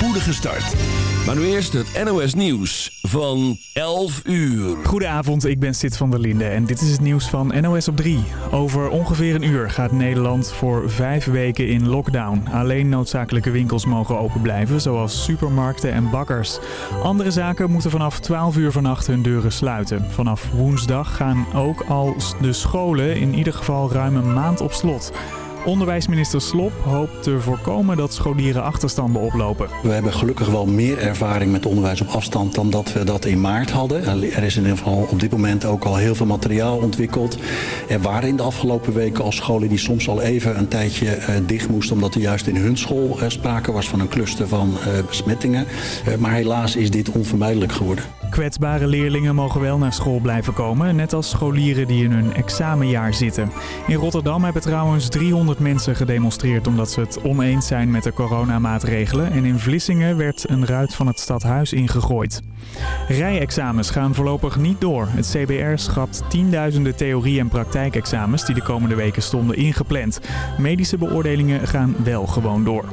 spoedige start. Maar nu eerst het NOS Nieuws van 11 uur. Goedenavond, ik ben Sid van der Linde en dit is het nieuws van NOS op 3. Over ongeveer een uur gaat Nederland voor vijf weken in lockdown. Alleen noodzakelijke winkels mogen open blijven, zoals supermarkten en bakkers. Andere zaken moeten vanaf 12 uur vannacht hun deuren sluiten. Vanaf woensdag gaan ook al de scholen in ieder geval ruim een maand op slot. Onderwijsminister Slop hoopt te voorkomen dat scholieren achterstanden oplopen. We hebben gelukkig wel meer ervaring met onderwijs op afstand dan dat we dat in maart hadden. Er is in ieder geval op dit moment ook al heel veel materiaal ontwikkeld. Er waren in de afgelopen weken al scholen die soms al even een tijdje eh, dicht moesten... omdat er juist in hun school eh, sprake was van een cluster van eh, besmettingen. Maar helaas is dit onvermijdelijk geworden. Kwetsbare leerlingen mogen wel naar school blijven komen, net als scholieren die in hun examenjaar zitten. In Rotterdam hebben trouwens 300 mensen gedemonstreerd omdat ze het oneens zijn met de coronamaatregelen. En in Vlissingen werd een ruit van het stadhuis ingegooid. Rijexamens gaan voorlopig niet door. Het CBR schrapt tienduizenden theorie- en praktijkexamens die de komende weken stonden ingepland. Medische beoordelingen gaan wel gewoon door.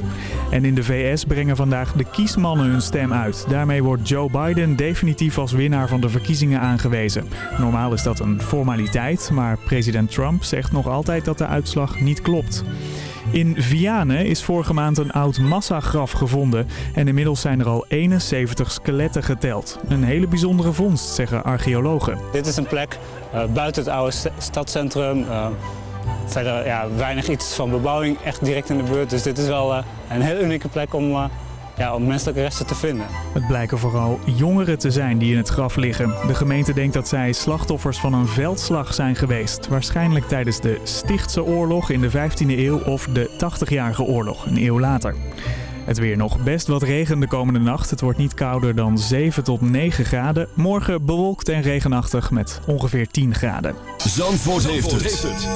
En in de VS brengen vandaag de kiesmannen hun stem uit. Daarmee wordt Joe Biden definitief als winnaar van de verkiezingen aangewezen. Normaal is dat een formaliteit, maar president Trump zegt nog altijd dat de uitslag niet klopt. In Vianen is vorige maand een oud massagraf gevonden en inmiddels zijn er al 71 skeletten geteld. Een hele bijzondere vondst, zeggen archeologen. Dit is een plek uh, buiten het oude stadcentrum. Uh, verder ja, weinig iets van bebouwing echt direct in de buurt. Dus dit is wel uh, een heel unieke plek om ja, om menselijke resten te vinden. Het blijken vooral jongeren te zijn die in het graf liggen. De gemeente denkt dat zij slachtoffers van een veldslag zijn geweest. Waarschijnlijk tijdens de Stichtse oorlog in de 15e eeuw of de 80-jarige oorlog, een eeuw later. Het weer nog best wat regen de komende nacht. Het wordt niet kouder dan 7 tot 9 graden. Morgen bewolkt en regenachtig met ongeveer 10 graden. Zandvoort, heeft, het.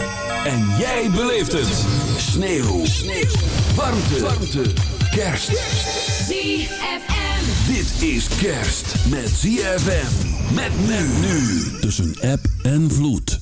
En jij beleeft het. Sneeuw. Sneeuw. Warmte. Warmte. Kerst. ZFM. Dit is kerst met ZFM. Met men nu. Tussen app en vloed.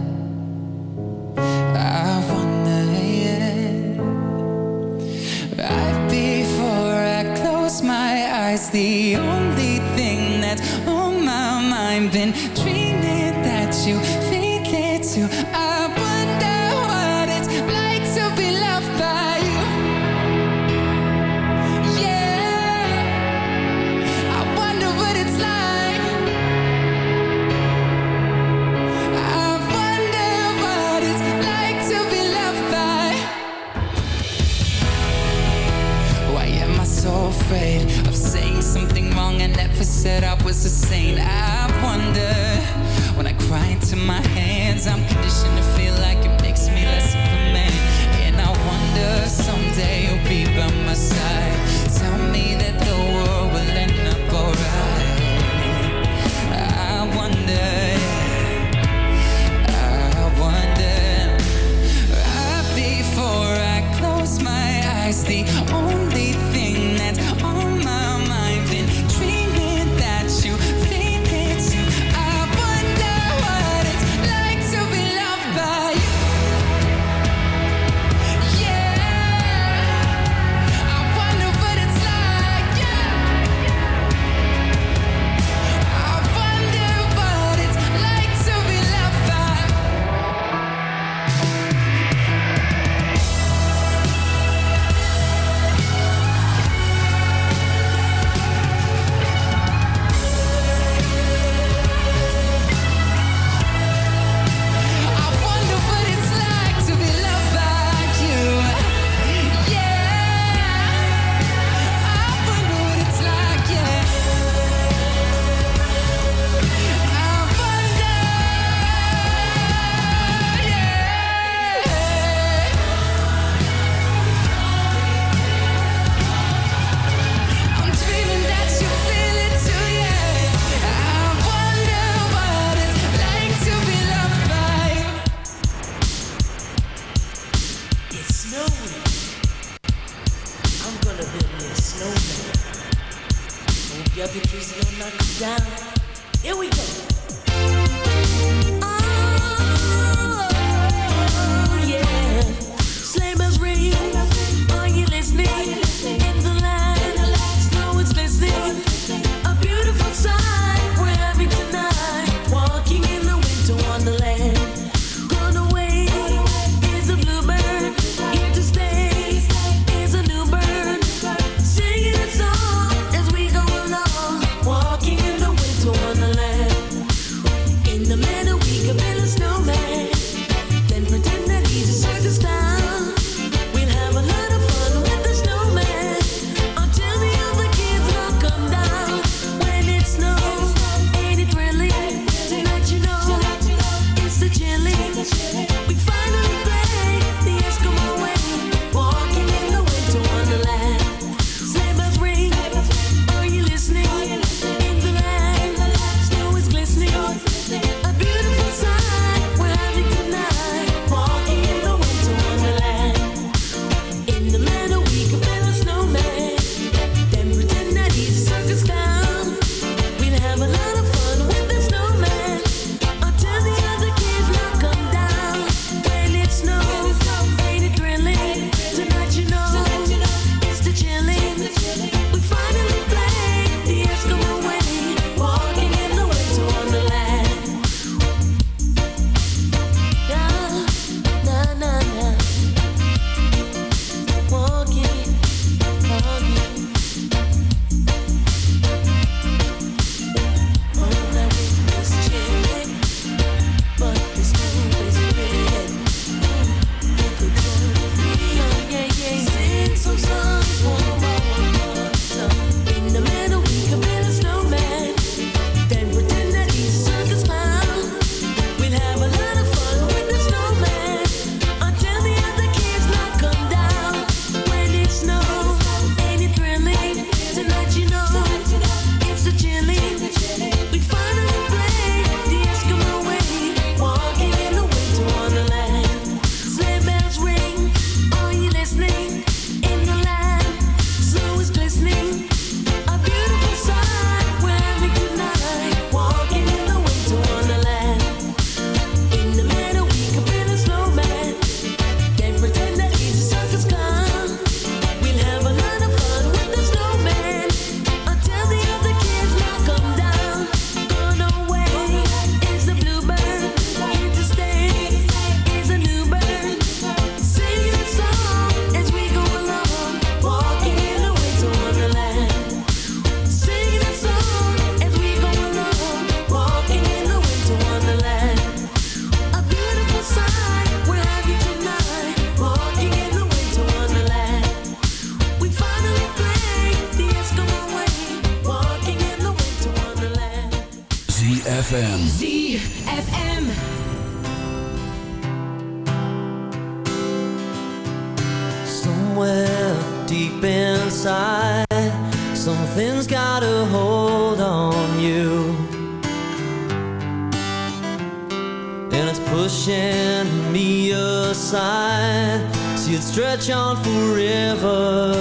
pushing me aside. See it stretch on forever.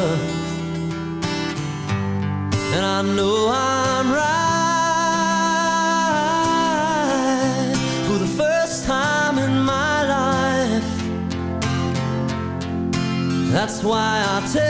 And I know I'm right for the first time in my life. That's why I tell.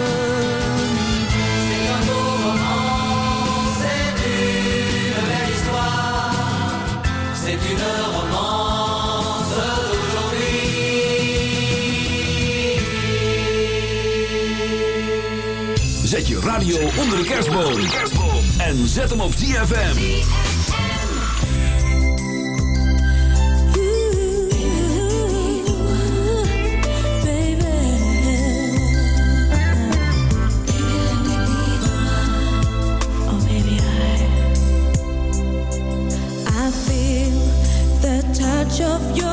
radio onder de kerstboom. En zet hem op ZFM. Of your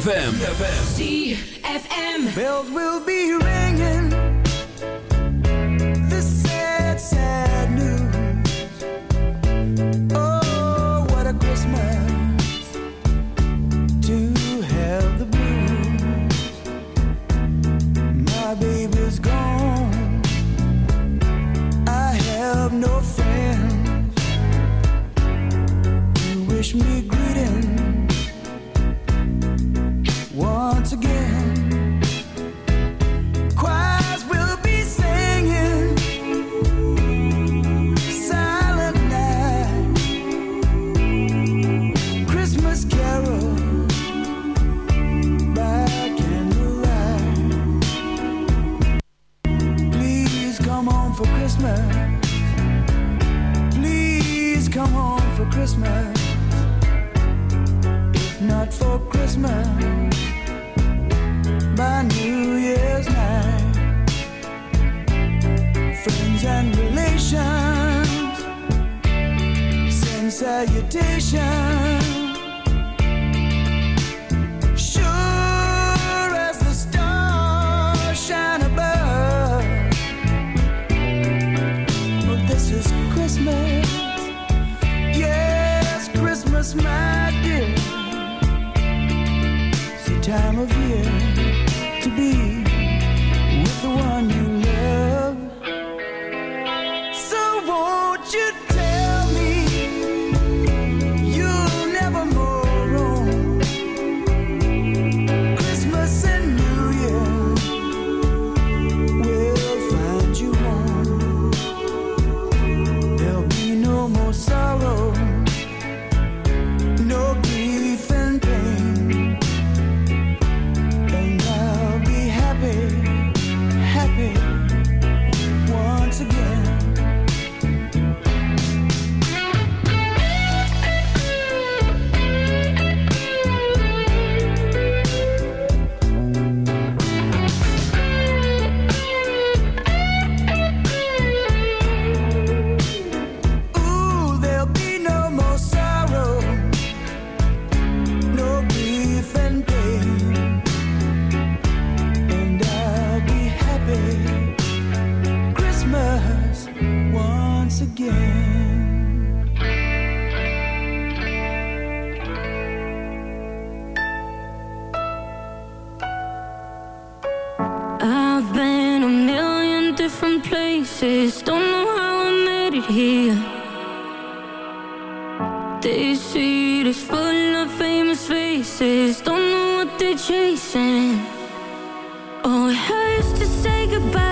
ZFM. again. I've been a million different places, don't know how I made it here. This seat is full of famous faces, don't know what they're chasing. Oh, it hurts to say goodbye.